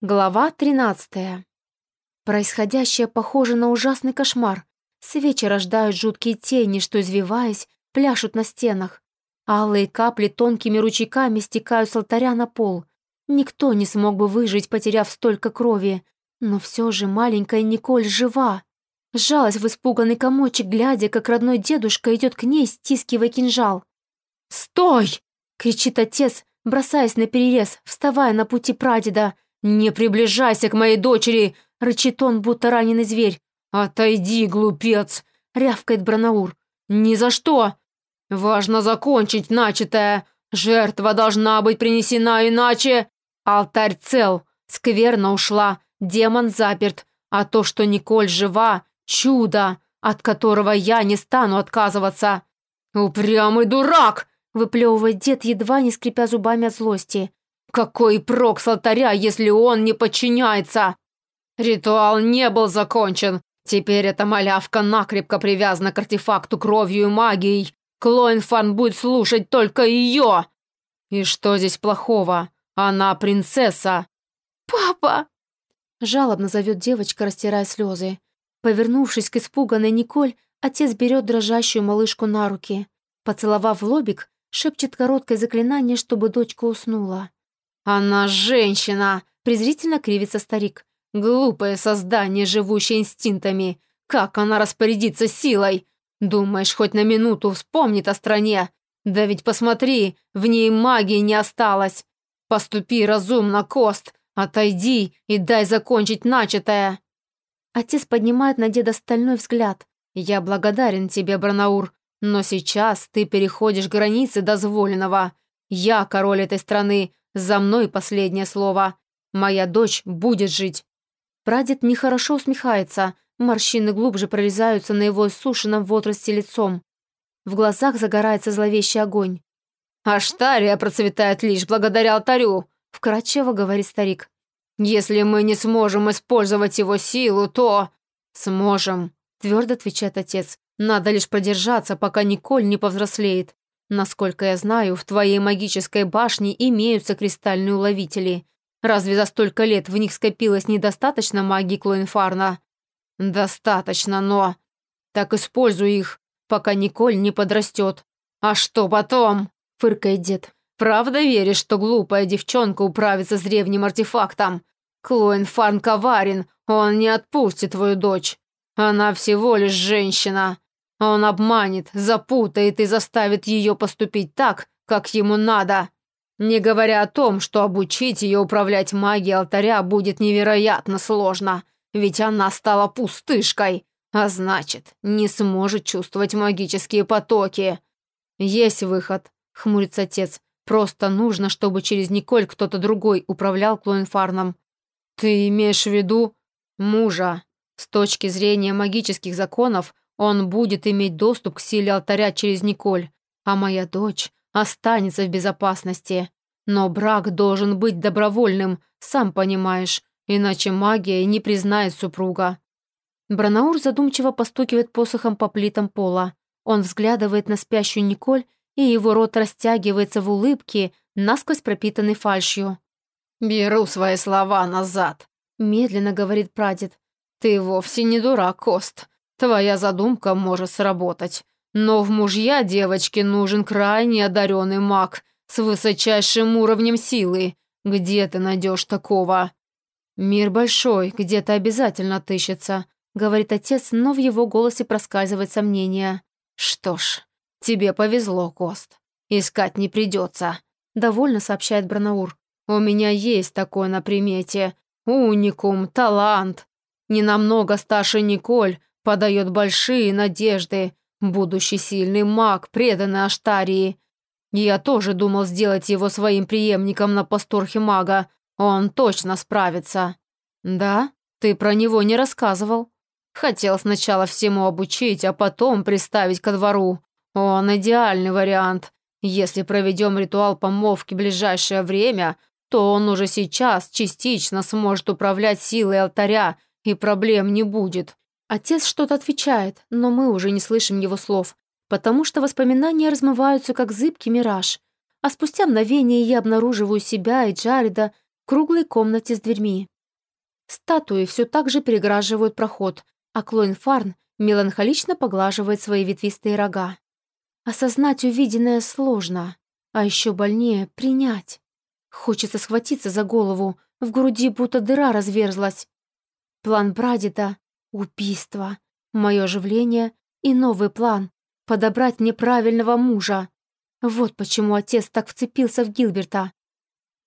Глава 13. Происходящее похоже на ужасный кошмар. Свечи рождают жуткие тени, что, извиваясь, пляшут на стенах. Алые капли тонкими ручейками стекают с алтаря на пол. Никто не смог бы выжить, потеряв столько крови. Но все же маленькая Николь жива. Сжалась в испуганный комочек, глядя, как родной дедушка идет к ней, стискивая кинжал. «Стой!» — кричит отец, бросаясь на перерез, вставая на пути прадеда. «Не приближайся к моей дочери!» — рычит он, будто раненый зверь. «Отойди, глупец!» — рявкает Бранаур. «Ни за что! Важно закончить начатое! Жертва должна быть принесена, иначе...» Алтарь цел, скверно ушла, демон заперт, а то, что Николь жива, чудо, от которого я не стану отказываться. «Упрямый дурак!» — выплевывает дед, едва не скрипя зубами от злости. Какой прок с алтаря, если он не подчиняется? Ритуал не был закончен. Теперь эта малявка накрепко привязана к артефакту кровью и магией. Клоинфан будет слушать только ее. И что здесь плохого? Она принцесса. Папа! Жалобно зовет девочка, растирая слезы. Повернувшись к испуганной Николь, отец берет дрожащую малышку на руки. Поцеловав лобик, шепчет короткое заклинание, чтобы дочка уснула. «Она женщина!» – презрительно кривится старик. «Глупое создание, живущее инстинктами. Как она распорядится силой? Думаешь, хоть на минуту вспомнит о стране? Да ведь посмотри, в ней магии не осталось. Поступи разумно, Кост, отойди и дай закончить начатое». Отец поднимает на деда стальной взгляд. «Я благодарен тебе, Бранаур, но сейчас ты переходишь границы дозволенного. Я король этой страны, за мной последнее слово. Моя дочь будет жить». Прадед нехорошо усмехается, морщины глубже прорезаются на его иссушенном в отрасти лицом. В глазах загорается зловещий огонь. «Аштария процветает лишь благодаря алтарю», — вкратчиво говорит старик. «Если мы не сможем использовать его силу, то...» «Сможем», — твердо отвечает отец. «Надо лишь продержаться, пока Николь не повзрослеет. Насколько я знаю, в твоей магической башне имеются кристальные уловители. Разве за столько лет в них скопилось недостаточно магии Клоинфарна? Достаточно, но... Так используй их, пока Николь не подрастет. А что потом? Фыркает дед. Правда веришь, что глупая девчонка управится с древним артефактом? Клоинфарн коварен, он не отпустит твою дочь. Она всего лишь женщина. Он обманет, запутает и заставит ее поступить так, как ему надо. Не говоря о том, что обучить ее управлять магией алтаря будет невероятно сложно, ведь она стала пустышкой, а значит, не сможет чувствовать магические потоки. Есть выход, хмурится отец. Просто нужно, чтобы через Николь кто-то другой управлял Клоинфарном. Ты имеешь в виду мужа? С точки зрения магических законов, он будет иметь доступ к силе алтаря через Николь, а моя дочь останется в безопасности. Но брак должен быть добровольным, сам понимаешь, иначе магия не признает супруга». Бранаур задумчиво постукивает посохом по плитам пола. Он взглядывает на спящую Николь, и его рот растягивается в улыбке, насквозь пропитанной фальшью. «Беру свои слова назад», — медленно говорит прадед. «Ты вовсе не дурак, Кост. Твоя задумка может сработать. Но в мужья девочке нужен крайне одаренный маг с высочайшим уровнем силы. Где ты найдешь такого? Мир большой, где-то обязательно отыщется, говорит отец, но в его голосе проскальзывает сомнение. Что ж, тебе повезло, Кост. Искать не придется, довольно сообщает Бранаур. У меня есть такое на примете. Уникум, талант. Не намного старше Николь, подает большие надежды. Будущий сильный маг, преданный Аштарии. Я тоже думал сделать его своим преемником на посторхе мага. Он точно справится. Да? Ты про него не рассказывал. Хотел сначала всему обучить, а потом приставить ко двору. Он идеальный вариант. Если проведем ритуал помолвки в ближайшее время, то он уже сейчас частично сможет управлять силой алтаря, и проблем не будет. Отец что-то отвечает, но мы уже не слышим его слов, потому что воспоминания размываются, как зыбкий мираж. А спустя мгновение я обнаруживаю себя и Джареда круглой комнате с дверьми. Статуи все так же переграживают проход, а Клоин Фарн меланхолично поглаживает свои ветвистые рога. Осознать увиденное сложно, а еще больнее принять. Хочется схватиться за голову, в груди будто дыра разверзлась. План прадеда — убийство, мое оживление и новый план — подобрать мне правильного мужа. Вот почему отец так вцепился в Гилберта.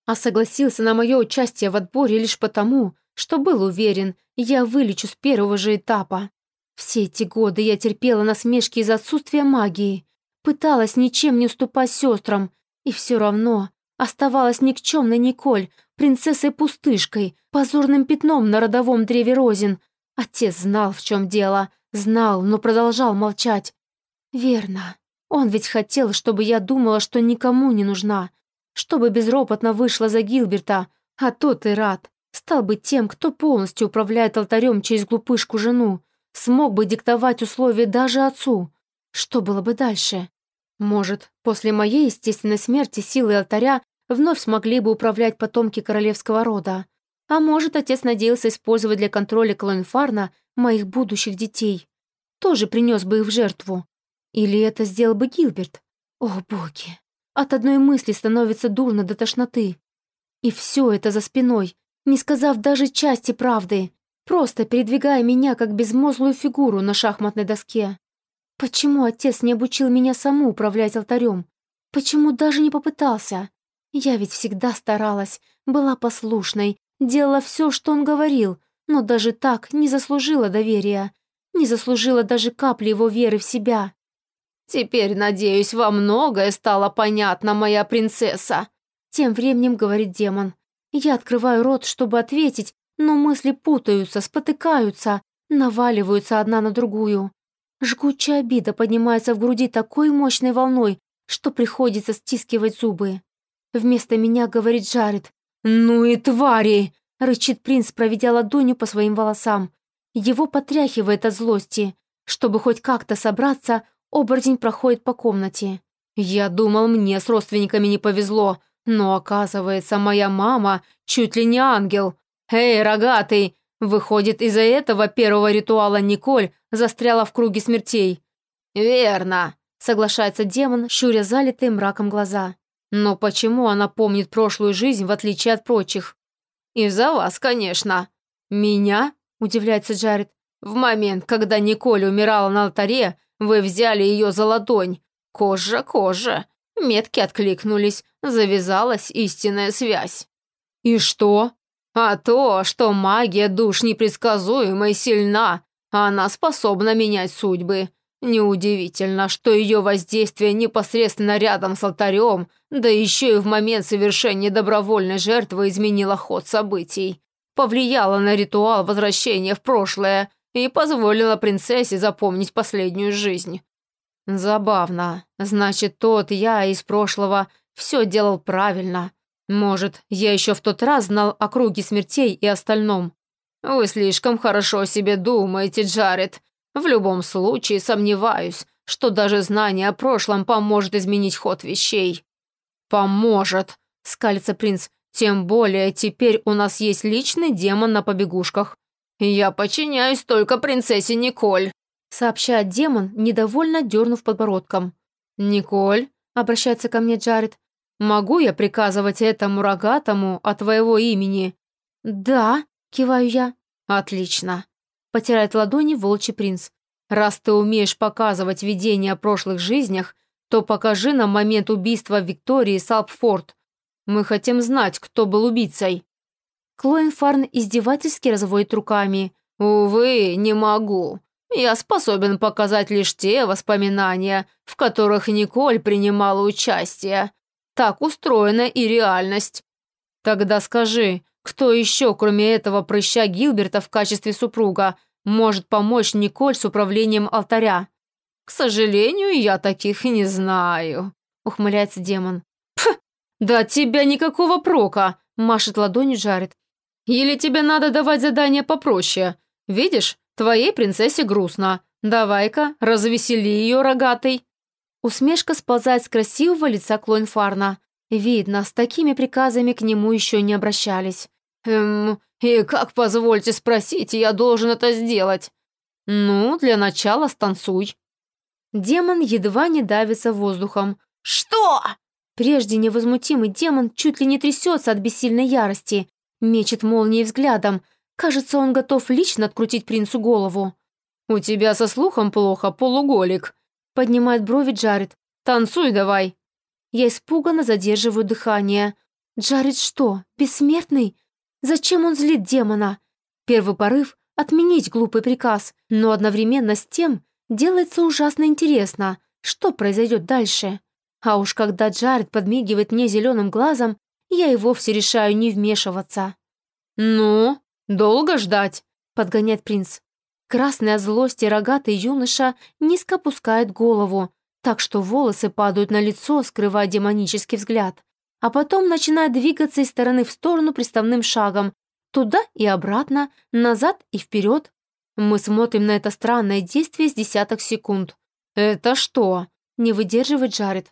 А согласился на мое участие в отборе лишь потому, что был уверен, я вылечу с первого же этапа. Все эти годы я терпела насмешки из-за отсутствия магии, пыталась ничем не уступать сестрам, и все равно оставалась никчемной Николь, принцессой-пустышкой, позорным пятном на родовом древе Розин. Отец знал, в чем дело, знал, но продолжал молчать. Верно. Он ведь хотел, чтобы я думала, что никому не нужна, чтобы безропотно вышла за Гилберта, а тот и рад. Стал бы тем, кто полностью управляет алтарем через глупышку жену, смог бы диктовать условия даже отцу. Что было бы дальше? Может, после моей естественной смерти силы алтаря вновь смогли бы управлять потомки королевского рода. А может, отец надеялся использовать для контроля Клоенфарна моих будущих детей. Тоже принес бы их в жертву. Или это сделал бы Гилберт? О, боги! От одной мысли становится дурно до тошноты. И все это за спиной, не сказав даже части правды, просто передвигая меня как безмозглую фигуру на шахматной доске. Почему отец не обучил меня саму управлять алтарем? Почему даже не попытался? Я ведь всегда старалась, была послушной, делала все, что он говорил, но даже так не заслужила доверия, не заслужила даже капли его веры в себя. «Теперь, надеюсь, во многое стало понятно, моя принцесса», тем временем говорит демон. Я открываю рот, чтобы ответить, но мысли путаются, спотыкаются, наваливаются одна на другую. Жгучая обида поднимается в груди такой мощной волной, что приходится стискивать зубы. Вместо меня говорит Джаред. «Ну и твари!» — рычит принц, проведя ладонью по своим волосам. Его потряхивает от злости. Чтобы хоть как-то собраться, оборотень проходит по комнате. «Я думал, мне с родственниками не повезло, но, оказывается, моя мама чуть ли не ангел. Эй, рогатый! Выходит, из-за этого первого ритуала Николь застряла в круге смертей». «Верно», — соглашается демон, щуря залитые мраком глаза. Но почему она помнит прошлую жизнь, в отличие от прочих? Из-за вас, конечно. Меня? Удивляется Джаред. В момент, когда Николь умирала на алтаре, вы взяли ее за ладонь. Кожа, кожа. Метки откликнулись, завязалась истинная связь. И что? А то, что магия душ непредсказуема и сильна, она способна менять судьбы. Неудивительно, что ее воздействие непосредственно рядом с алтарем, да еще и в момент совершения добровольной жертвы изменило ход событий. Повлияло на ритуал возвращения в прошлое и позволило принцессе запомнить последнюю жизнь. Забавно. Значит, тот я из прошлого все делал правильно. Может, я еще в тот раз знал о круге смертей и остальном. Вы слишком хорошо о себе думаете, Джаред. В любом случае, сомневаюсь, что даже знание о прошлом поможет изменить ход вещей». «Поможет», — скалится принц. «Тем более теперь у нас есть личный демон на побегушках». «Я подчиняюсь только принцессе Николь», — сообщает демон, недовольно дернув подбородком. «Николь», — обращается ко мне Джаред, «могу я приказывать этому рогатому от твоего имени?» «Да», — киваю я. «Отлично. Потирает ладони волчий принц. «Раз ты умеешь показывать видение о прошлых жизнях, то покажи нам момент убийства Виктории Салпфорд. Мы хотим знать, кто был убийцей». Клоин Фарн издевательски разводит руками. «Увы, не могу. Я способен показать лишь те воспоминания, в которых Николь принимала участие. Так устроена и реальность. Тогда скажи, кто еще, кроме этого прыща Гилберта в качестве супруга, может помочь Николь с управлением алтаря? К сожалению, я таких не знаю, ухмыляется демон. Да от тебя никакого прока, машет ладонью Жарит. Или тебе надо давать задание попроще? Видишь, твоей принцессе грустно. Давай-ка, развесели ее, рогатый. Усмешка сползает с красивого лица Клоинфарна. Видно, с такими приказами к нему еще не обращались. «Эм, и как, позвольте спросить, я должен это сделать?» «Ну, для начала станцуй». Демон едва не давится воздухом. «Что?» Прежде невозмутимый демон чуть ли не трясется от бессильной ярости, мечет молнией взглядом. Кажется, он готов лично открутить принцу голову. «У тебя со слухом плохо, полуголик», — поднимает брови Джаред. «Танцуй давай». Я испуганно задерживаю дыхание. Джаред что, бессмертный? Зачем он злит демона? Первый порыв — отменить глупый приказ, но одновременно с тем делается ужасно интересно, что произойдет дальше. А уж когда Джаред подмигивает мне зеленым глазом, я и вовсе решаю не вмешиваться. «Ну, долго ждать?» — подгоняет принц. Красный от злости рогатый юноша низко опускает голову, так что волосы падают на лицо, скрывая демонический взгляд, а потом начинает двигаться из стороны в сторону приставным шагом, туда и обратно, назад и вперед. Мы смотрим на это странное действие с десяток секунд. «Это что?» — не выдерживает Джаред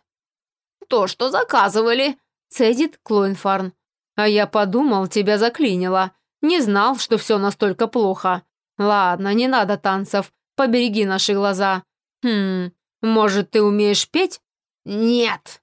то, что заказывали», — цедит Клоенфарн. «А я подумал, тебя заклинило. Не знал, что все настолько плохо. Ладно, не надо танцев, побереги наши глаза. Хм, может, ты умеешь петь?» «Нет».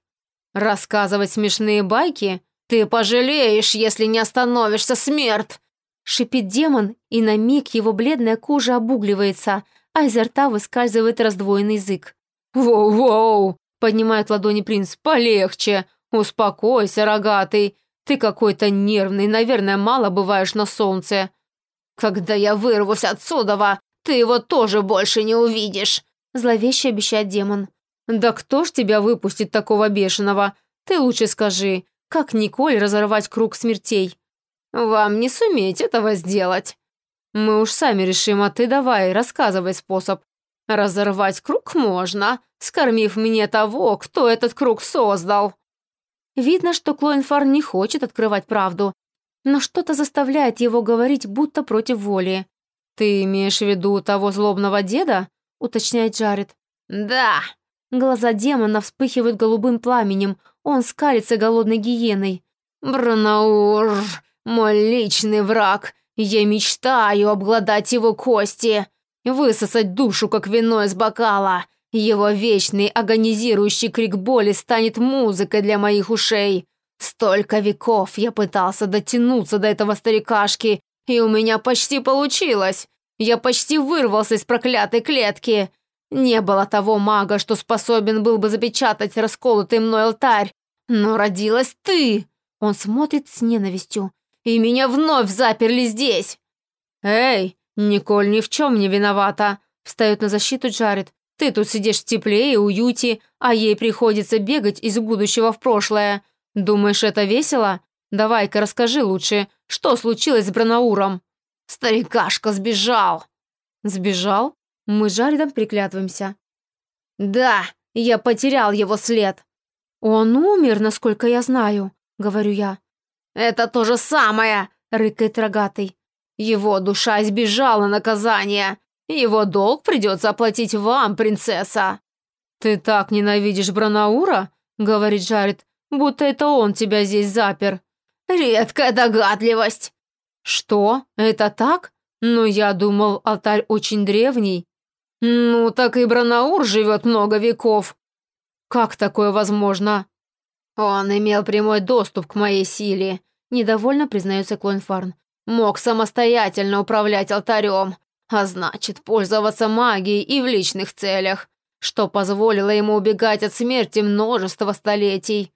«Рассказывать смешные байки? Ты пожалеешь, если не остановишься, смерть!» Шипит демон, и на миг его бледная кожа обугливается, а изо рта выскальзывает раздвоенный язык. «Воу-воу!» Поднимает ладони принц. «Полегче! Успокойся, рогатый! Ты какой-то нервный, наверное, мало бываешь на солнце. Когда я вырвусь отсюда, ты его тоже больше не увидишь!» Зловеще обещает демон. «Да кто ж тебя выпустит такого бешеного? Ты лучше скажи, как Николь разорвать круг смертей?» «Вам не суметь этого сделать. Мы уж сами решим, а ты давай, рассказывай способ. Разорвать круг можно, скормив мне того, кто этот круг создал. Видно, что Клоенфар не хочет открывать правду, но что-то заставляет его говорить, будто против воли. «Ты имеешь в виду того злобного деда?» — уточняет Джаред. «Да». Глаза демона вспыхивают голубым пламенем, он скалится голодной гиеной. «Бранаур, мой личный враг, я мечтаю обглодать его кости высосать душу, как вино из бокала. Его вечный агонизирующий крик боли станет музыкой для моих ушей. Столько веков я пытался дотянуться до этого старикашки, и у меня почти получилось. Я почти вырвался из проклятой клетки. Не было того мага, что способен был бы запечатать расколотый мной алтарь. Но родилась ты. Он смотрит с ненавистью. И меня вновь заперли здесь. Эй, «Николь ни в чем не виновата», — встает на защиту Джаред. «Ты тут сидишь в тепле и уюте, а ей приходится бегать из будущего в прошлое. Думаешь, это весело? Давай-ка расскажи лучше, что случилось с Бранауром?» «Старикашка сбежал». «Сбежал?» Мы с Джаредом приклятываемся. «Да, я потерял его след». «Он умер, насколько я знаю», — говорю я. «Это то же самое», — рыкает рогатый. Его душа избежала наказания. Его долг придется оплатить вам, принцесса». «Ты так ненавидишь Бранаура?» — говорит Джаред, «будто это он тебя здесь запер». «Редкая догадливость». «Что? Это так? Но я думал, алтарь очень древний». «Ну, так и Бранаур живет много веков». «Как такое возможно?» «Он имел прямой доступ к моей силе», — недовольно признается Клойнфарн мог самостоятельно управлять алтарем, а значит, пользоваться магией и в личных целях, что позволило ему убегать от смерти множество столетий.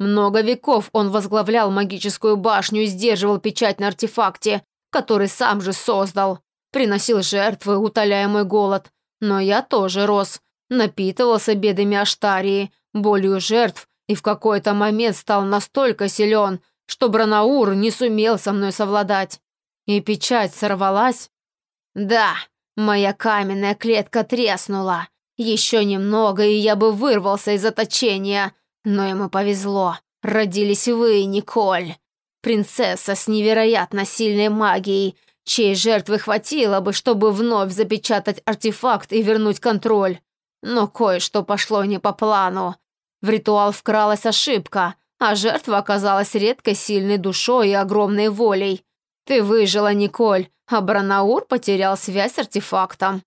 Много веков он возглавлял магическую башню и сдерживал печать на артефакте, который сам же создал. Приносил жертвы, утоляя мой голод. Но я тоже рос, напитывался бедами Аштарии, болью жертв и в какой-то момент стал настолько силен, что Бранаур не сумел со мной совладать. И печать сорвалась. Да, моя каменная клетка треснула. Еще немного, и я бы вырвался из заточения. Но ему повезло. Родились вы, Николь. Принцесса с невероятно сильной магией, чьей жертвы хватило бы, чтобы вновь запечатать артефакт и вернуть контроль. Но кое-что пошло не по плану. В ритуал вкралась ошибка, а жертва оказалась редко сильной душой и огромной волей. Ты выжила, Николь, а Бранаур потерял связь с артефактом.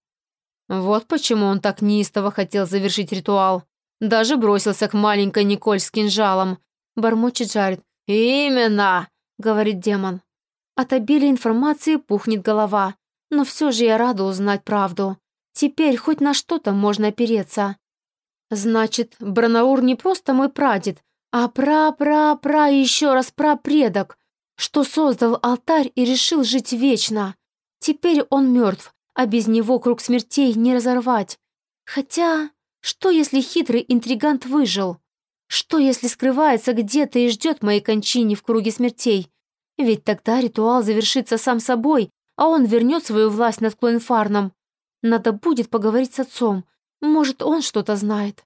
Вот почему он так неистово хотел завершить ритуал. Даже бросился к маленькой Николь с кинжалом. Бормочет Джаред. «Именно!» — говорит демон. От обилия информации пухнет голова. Но все же я рада узнать правду. Теперь хоть на что-то можно опереться. Значит, Бранаур не просто мой прадед, а пра-пра-пра еще раз прапредок, что создал алтарь и решил жить вечно. Теперь он мертв, а без него круг смертей не разорвать. Хотя, что если хитрый интригант выжил? Что если скрывается где-то и ждет моей кончине в круге смертей? Ведь тогда ритуал завершится сам собой, а он вернет свою власть над Клоенфарном. Надо будет поговорить с отцом. Может, он что-то знает.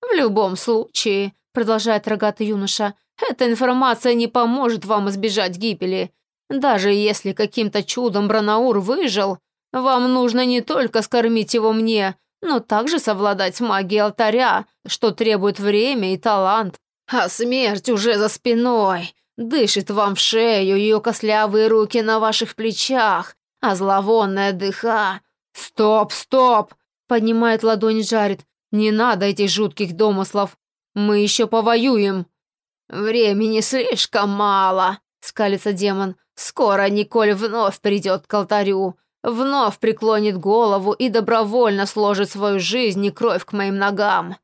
«В любом случае», — продолжает рогатый юноша, «эта информация не поможет вам избежать гибели. Даже если каким-то чудом Бранаур выжил, вам нужно не только скормить его мне, но также совладать магией алтаря, что требует время и талант. А смерть уже за спиной. Дышит вам в шею, ее кослявые руки на ваших плечах, а зловонная дыха «Стоп, стоп!» — поднимает ладонь Джаред. «Не надо этих жутких домыслов. Мы еще повоюем». «Времени слишком мало», — скалится демон. «Скоро Николь вновь придет к алтарю, вновь преклонит голову и добровольно сложит свою жизнь и кровь к моим ногам».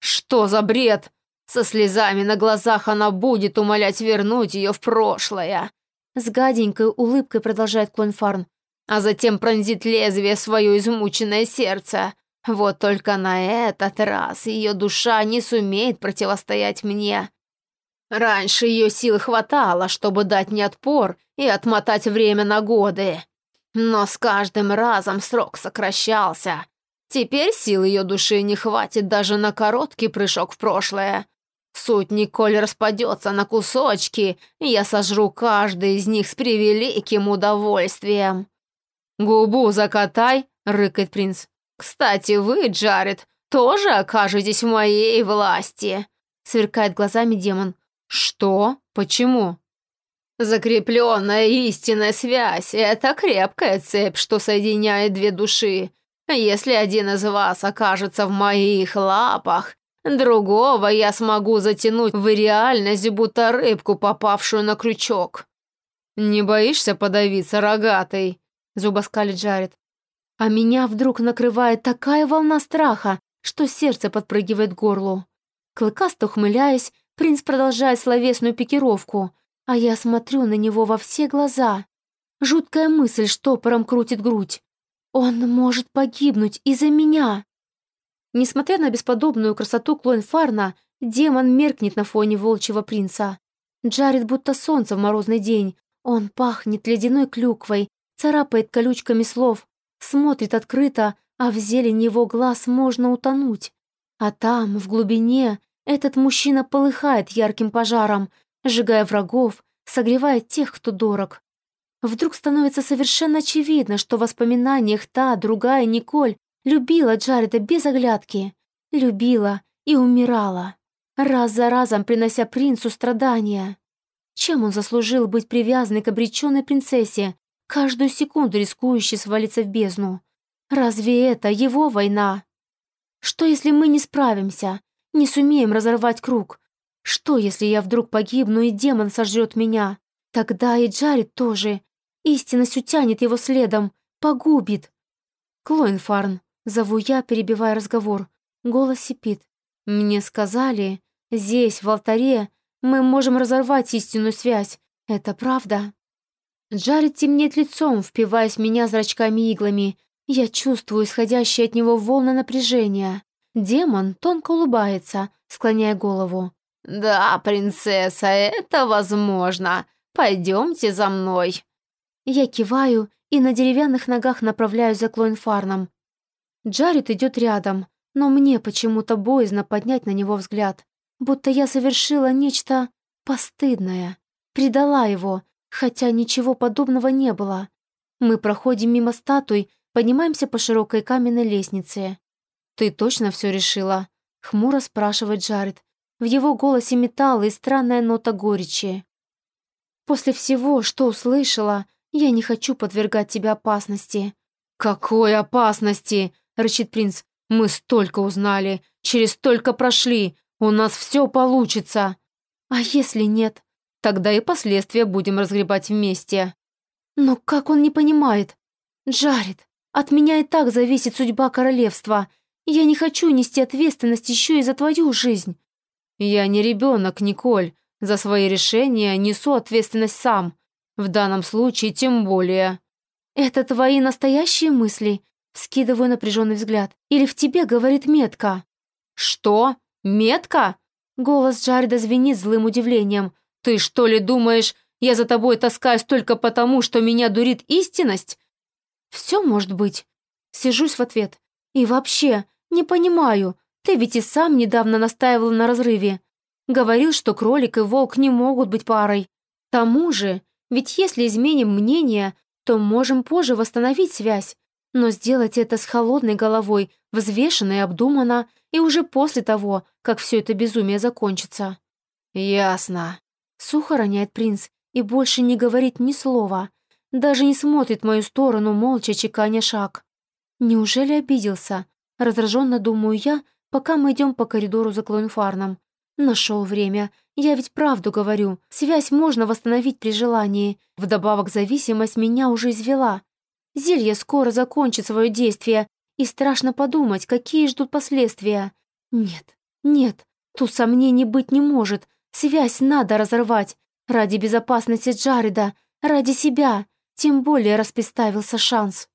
«Что за бред?» Со слезами на глазах она будет умолять вернуть ее в прошлое. С гаденькой улыбкой продолжает Клонфарн а затем пронзит лезвие свое измученное сердце. Вот только на этот раз ее душа не сумеет противостоять мне. Раньше ее сил хватало, чтобы дать мне отпор и отмотать время на годы. Но с каждым разом срок сокращался. Теперь сил ее души не хватит даже на короткий прыжок в прошлое. Суть Николь распадется на кусочки, и я сожру каждый из них с превеликим удовольствием. «Губу закатай», — рыкает принц. «Кстати, вы, Джаред, тоже окажетесь в моей власти», — сверкает глазами демон. «Что? Почему?» «Закрепленная истинная связь — это крепкая цепь, что соединяет две души. Если один из вас окажется в моих лапах, другого я смогу затянуть в реальность, будто рыбку, попавшую на крючок». «Не боишься подавиться, рогатый?» зубоскалит Джаред. А меня вдруг накрывает такая волна страха, что сердце подпрыгивает к горлу. Клыкасто ухмыляясь, принц продолжает словесную пикировку, а я смотрю на него во все глаза. Жуткая мысль штопором крутит грудь. Он может погибнуть из-за меня. Несмотря на бесподобную красоту Клоенфарна, демон меркнет на фоне волчьего принца. Джаред будто солнце в морозный день. Он пахнет ледяной клюквой, царапает колючками слов, смотрит открыто, а в зелень его глаз можно утонуть. А там, в глубине, этот мужчина полыхает ярким пожаром, сжигая врагов, согревая тех, кто дорог. Вдруг становится совершенно очевидно, что в воспоминаниях та, другая Николь любила Джареда без оглядки, любила и умирала, раз за разом принося принцу страдания. Чем он заслужил быть привязанной к обреченной принцессе, каждую секунду рискующий свалиться в бездну. Разве это его война? Что, если мы не справимся, не сумеем разорвать круг? Что, если я вдруг погибну, и демон сожрет меня? Тогда и Джаред тоже. Истинность утянет его следом, погубит. Клоинфарн, зову я, перебивая разговор. Голос сипит. Мне сказали, здесь, в алтаре, мы можем разорвать истинную связь. Это правда? Джаред темнеет лицом, впиваясь в меня зрачками-иглами. Я чувствую исходящие от него волны напряжения. Демон тонко улыбается, склоняя голову. «Да, принцесса, это возможно. Пойдемте за мной». Я киваю и на деревянных ногах направляюсь за Клоинфарном. Джаред идет рядом, но мне почему-то боязно поднять на него взгляд, будто я совершила нечто постыдное, предала его, хотя ничего подобного не было. Мы проходим мимо статуй, поднимаемся по широкой каменной лестнице. «Ты точно все решила?» — хмуро спрашивает Джаред. В его голосе металл и странная нота горечи. «После всего, что услышала, я не хочу подвергать тебя опасности». «Какой опасности?» — рычит принц. «Мы столько узнали, через столько прошли, у нас все получится». «А если нет?» «Тогда и последствия будем разгребать вместе». «Но как он не понимает?» «Джаред, от меня и так зависит судьба королевства. Я не хочу нести ответственность еще и за твою жизнь». «Я не ребенок, Николь. За свои решения несу ответственность сам. В данном случае тем более». «Это твои настоящие мысли?» Вскидываю напряженный взгляд. «Или в тебе говорит метка?» «Что? Метка?» Голос Джареда звенит злым удивлением. «Ты что ли думаешь, я за тобой таскаюсь только потому, что меня дурит истинность? «Все может быть». Сижусь в ответ. «И вообще, не понимаю, ты ведь и сам недавно настаивал на разрыве. Говорил, что кролик и волк не могут быть парой. Тому же, ведь если изменим мнение, то можем позже восстановить связь. Но сделать это с холодной головой, взвешенно и обдуманно, и уже после того, как все это безумие закончится». «Ясно», — сухо роняет принц и больше не говорит ни слова, даже не смотрит в мою сторону, молча чеканя шаг. Неужели обиделся? Раздраженно думаю я, пока мы идем по коридору за Клоенфарном. Нашел время. Я ведь правду говорю. Связь можно восстановить при желании. Вдобавок зависимость меня уже извела. Зелье скоро закончит свое действие, и страшно подумать, какие ждут последствия. Нет, нет, тут сомнений быть не может. Связь надо разорвать. Ради безопасности Джареда, ради себя. Тем более распиставился шанс.